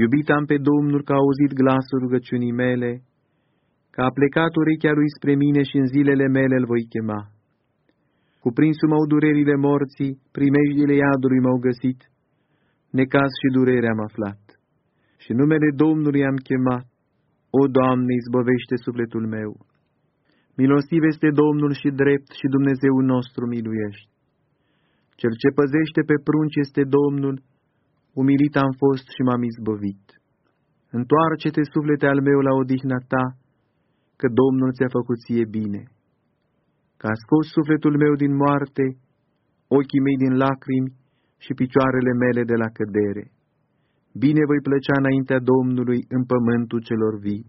Iubit am pe Domnul că a auzit glasul rugăciunii mele, că a plecat urechea lui spre mine și în zilele mele îl voi chema. Cuprinsul mău durerile morții, primejdile iadului m-au găsit, necaz și durere am aflat. Și numele Domnului am chemat, O, Doamne, izbăvește sufletul meu! Milostiv este Domnul și drept și Dumnezeul nostru miluiește. Cel ce păzește pe prunci este Domnul, umilit am fost și m-am izbăvit. Întoarce-te, suflete al meu, la odihna ta, că Domnul ți-a făcut ție bine. Că a scos sufletul meu din moarte, ochii mei din lacrimi și picioarele mele de la cădere. Bine voi plăcea înaintea Domnului în pământul celor vii.